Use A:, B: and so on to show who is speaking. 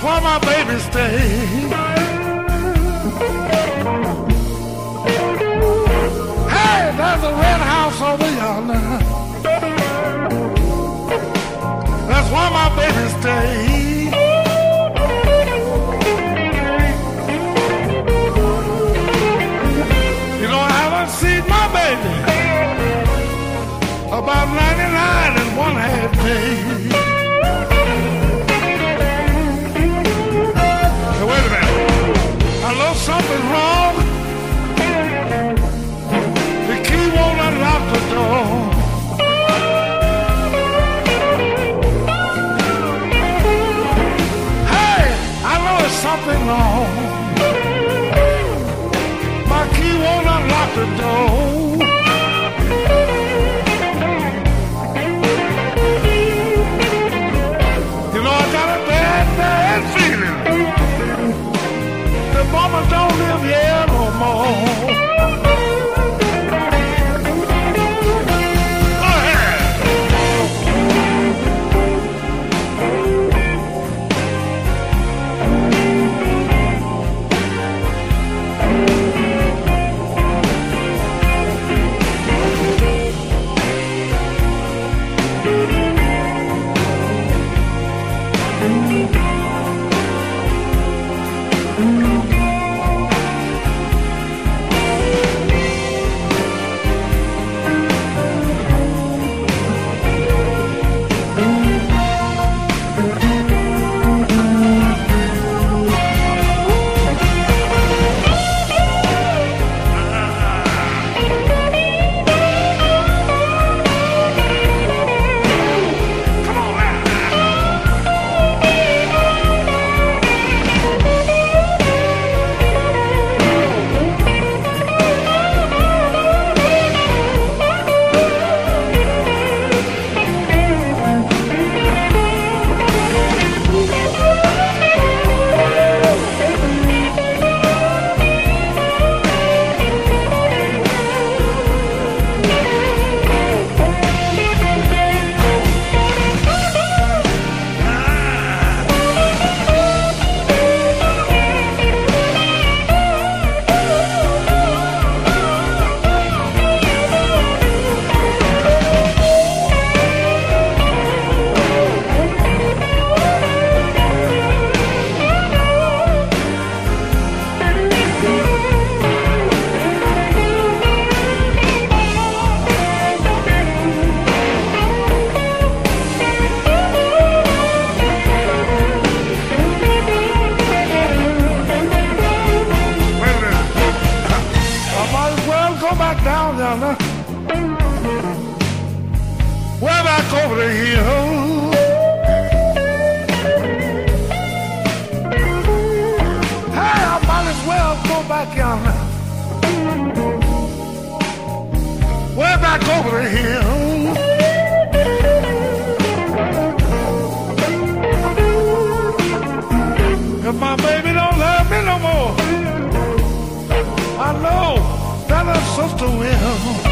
A: where my baby stays. Hey, there's a red house over yonder. That's where my baby stays. You know, I haven't seen my baby about 99 and one half days. Go back down yonder. Way back over the hill. Hey, I might as well go back yonder. Way back over the hill. Sister will.